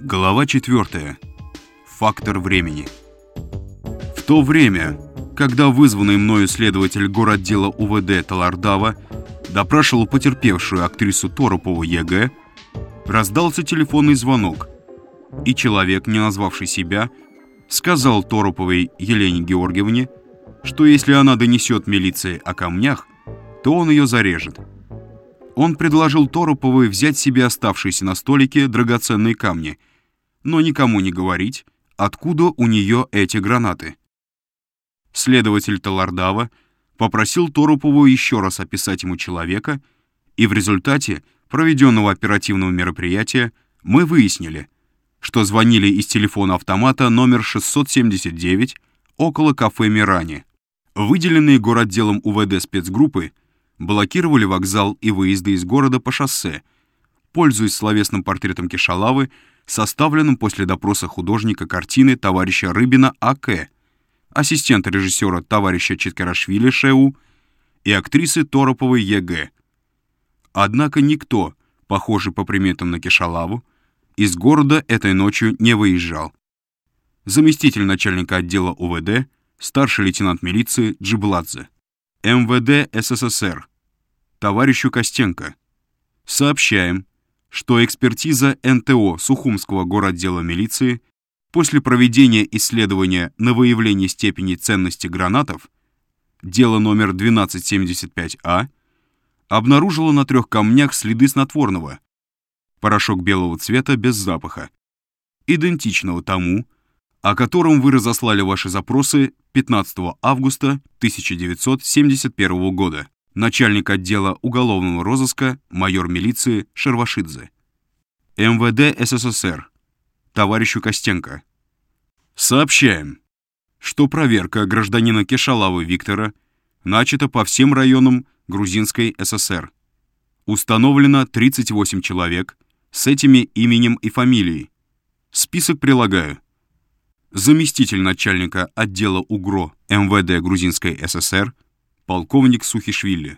Глава 4. Фактор времени. В то время, когда вызванный мною следователь городдела УВД Талардава допрашивал потерпевшую актрису Торопову Е. Г., раздался телефонный звонок, и человек, не назвавший себя, сказал Тороповой Елене Георгиевне, что если она донесет милиции о камнях, то он ее зарежет. Он предложил Тороповой взять себе оставшиеся на столике драгоценные камни, но никому не говорить, откуда у нее эти гранаты. Следователь Талардава попросил Торопову еще раз описать ему человека, и в результате проведенного оперативного мероприятия мы выяснили, что звонили из телефона автомата номер 679 около кафе «Мирани». Выделенные городделом УВД спецгруппы блокировали вокзал и выезды из города по шоссе, пользуясь словесным портретом Кишалавы, составленным после допроса художника картины товарища Рыбина А.К., ассистента режиссера товарища Четкарашвили Ш.У. и актрисы Тороповой Е.Г. Однако никто, похожий по приметам на Кишалаву, из города этой ночью не выезжал. Заместитель начальника отдела УВД, старший лейтенант милиции Джибладзе. МВД СССР, товарищу Костенко. Сообщаем, что экспертиза НТО Сухумского городдела милиции после проведения исследования на выявление степени ценности гранатов, дело номер 1275А, обнаружила на трех камнях следы снотворного, порошок белого цвета без запаха, идентичного тому, о котором вы разослали ваши запросы 15 августа 1971 года. Начальник отдела уголовного розыска, майор милиции Шервашидзе. МВД СССР. Товарищу Костенко. Сообщаем, что проверка гражданина Кешалавы Виктора начата по всем районам Грузинской ССР. Установлено 38 человек с этими именем и фамилией. Список прилагаю заместитель начальника отдела УГРО МВД Грузинской ССР, полковник Сухишвили.